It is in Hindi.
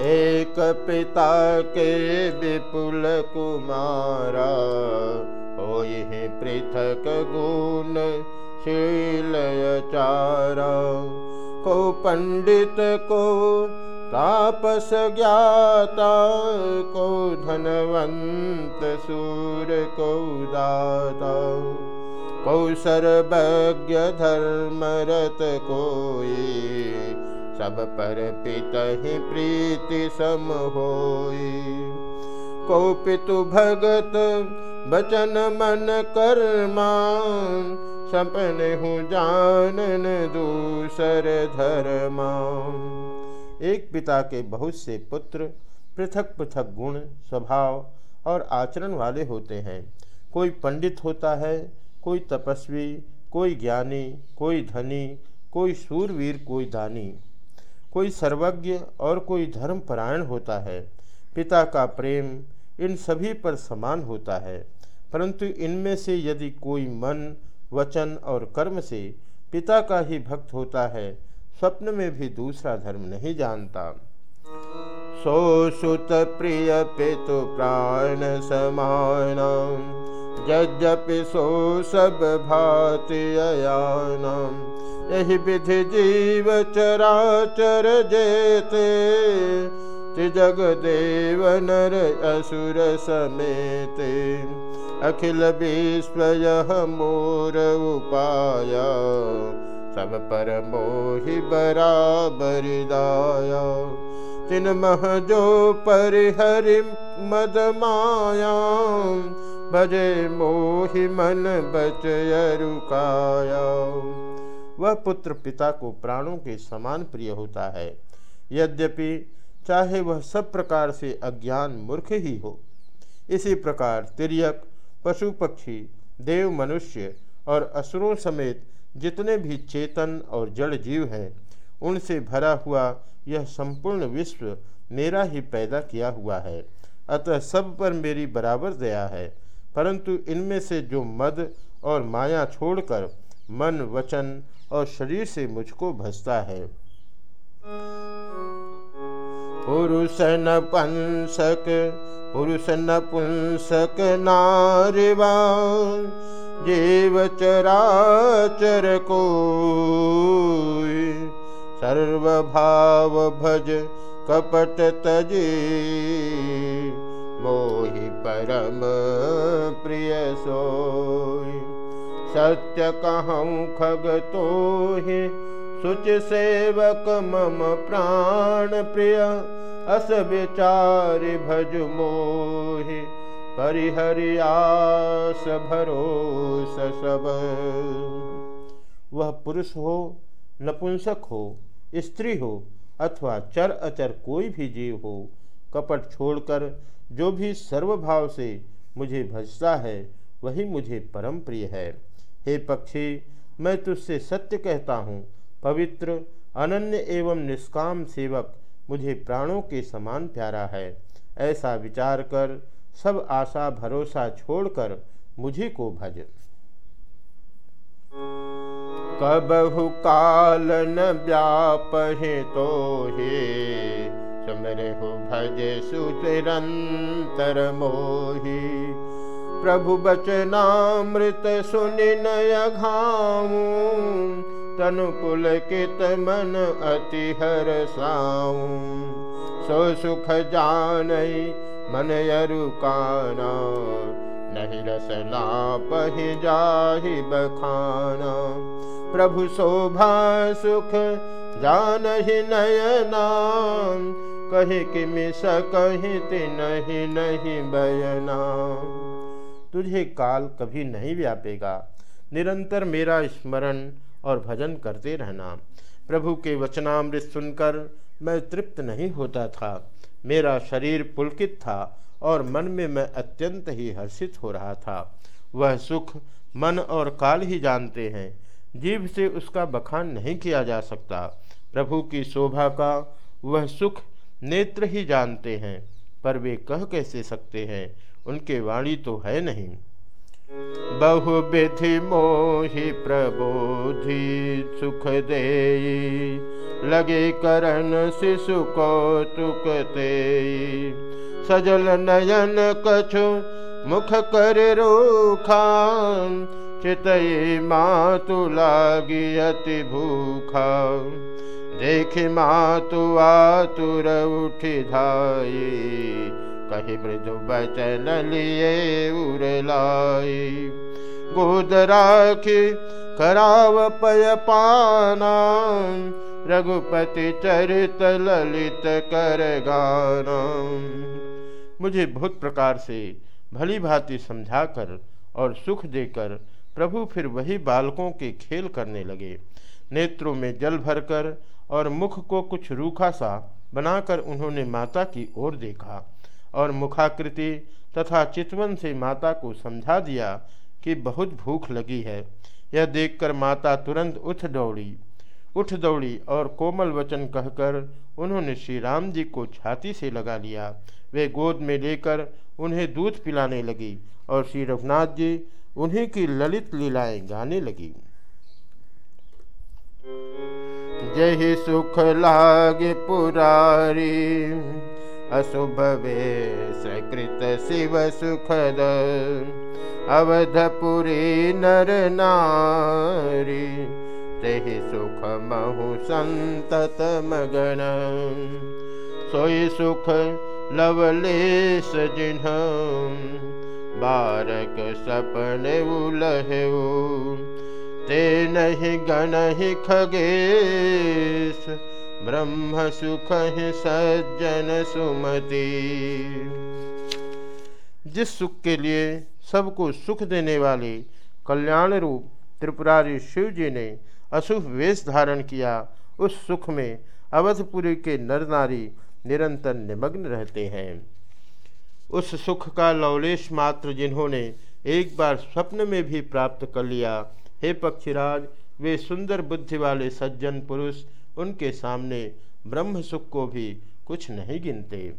एक पिता के विपुल कुमारा हो पृथक गुण शीलचारा को पंडित, को तापस ज्ञाता, को धनवंत सूर, को दाता। को सर्वज्ञ धर्मरत कोई सब पर पित ही प्रीति सम होई। को पितु भगत बचन मन कर्मा सपन हूँ जानन दूसर धर्मा एक पिता के बहुत से पुत्र पृथक पृथक गुण, स्वभाव और आचरण वाले होते हैं। कोई पंडित होता है, कोई तपस्वी, कोई ज्ञानी, कोई धनी, कोई सूरवीर कोई दानी। कोई सर्वज्ञ और कोई धर्मपरायण होता है। पिता का प्रेम इन सभी पर समान होता है, परंतु इनमें से यदि कोई मन, वचन और कर्म से पिता का ही भक्त होता है, स्वप्न में भी दूसरा धर्म नहीं जानता। सो सुत प्रिय पितु प्राण समान यद्यपि सो सब भाति यही विधि जीव चराचर जेते। जग देव नर असुर समेते। अखिल विश्व यह मोर उपाय, सब पर मोहि बराबर दाया। तिन मह जो परिहरि मद माया भजे मोहि मन बचयरुकाया वह पुत्र पिता को प्राणों के समान प्रिय होता है। यद्यपि चाहे वह सब प्रकार से अज्ञान मूर्ख ही हो, इसी प्रकार तिरक पशु पक्षी देव मनुष्य और असुरों समेत जितने भी चेतन और जड़ जीव हैं, उनसे भरा हुआ यह संपूर्ण विश्व मेरा ही पैदा किया हुआ है। अतः सब पर मेरी बराबर दया है। परंतु इनमें से जो मद और माया छोड़कर मन, वचन और शरीर से मुझको भसता है। पुरुष न पंसक, पुरुष नपुंसक नारिवा, जीव चराचर को सर्वभाव भज कपट तजी मोहि परम प्रिय सोई। सत्य कहूँ खग तो सुच सेवक मम प्राण प्रिय। अस विचार भज मोहि परिहरियास भरोस सब। वह पुरुष हो, नपुंसक हो, स्त्री हो, अथवा चर अचर कोई भी जीव हो कपट छोड़कर जो भी सर्वभाव से मुझे भजता है, वही मुझे परम प्रिय है। हे पक्षी, मैं तुझसे सत्य कहता हूँ। पवित्र, अनन्य एवं निष्काम सेवक मुझे प्राणों के समान प्यारा है। ऐसा विचार कर, सब आशा भरोसा छोड़कर मुझे को भज। कबहु काल न व्यापहे तो हे मरे भजे सुरन्तर मोहि प्रभु बचनामृत हर साऊं सो सुख जान मनयरुक नहि रस ला पहि जाहि बखाना। प्रभु शोभा सुख जानहि नयना कहे कि मिस कहीं नहीं नहीं बयना। तुझे काल कभी नहीं व्यापेगा। निरंतर मेरा स्मरण और भजन करते रहना। प्रभु के वचनामृत सुनकर मैं तृप्त नहीं होता था। मेरा शरीर पुलकित था और मन में मैं अत्यंत ही हर्षित हो रहा था। वह सुख मन और काल ही जानते हैं। जीव से उसका बखान नहीं किया जा सकता। प्रभु की शोभा का वह सुख नेत्र ही जानते हैं, पर वे कह कैसे सकते हैं? उनके वाणी तो है नहीं। बहुविधि मोहि प्रबोधि सुख दे लगे करण शिशु कौतुक ते सजल नयन कछु मुख कर रोखा, चितई मातु लागी अति भूखा। देख मातु आतुर उठ धाई, कही मृदु बचन लिए उर गोद राखी कराव पय पाना, रघुपति चरित ललित कर गाना। मुझे बहुत प्रकार से भली भांति समझाकर और सुख देकर प्रभु फिर वही बालकों के खेल करने लगे। नेत्रों में जल भरकर और मुख को कुछ रूखा सा बनाकर उन्होंने माता की ओर देखा और मुखाकृति तथा चितवन से माता को समझा दिया कि बहुत भूख लगी है। यह देखकर माता तुरंत उठ दौड़ी। उठ दौड़ी और कोमल वचन कहकर उन्होंने श्री राम जी को छाती से लगा लिया। वे गोद में लेकर उन्हें दूध पिलाने लगी और श्री रघुनाथ जी उन्हीं की ललित लीलाएँ गाने लगी। जय सुख लागे पुरारी, अशुभ सकृत शिव सुखद अवधपुरी नर नारी, तेहि सुख महु संतत मगन। सोई सुख लवलेश जिन्ह, बारक सपने उलहे ते नहीं गण ही खगेश, ब्रह्म सुख ही सज्जन सुमति। जिस सुख के लिए सबको सुख देने वाले कल्याण रूप त्रिपुरारी शिव जी ने अशुभ वेश धारण किया, उस सुख में अवधपुरी के नर नारी निरंतर निमग्न रहते हैं। उस सुख का लवलेश मात्र जिन्होंने एक बार स्वप्न में भी प्राप्त कर लिया हे पक्षीराज, वे सुंदर बुद्धि वाले सज्जन पुरुष, उनके सामने ब्रह्म सुख को भी कुछ नहीं गिनते।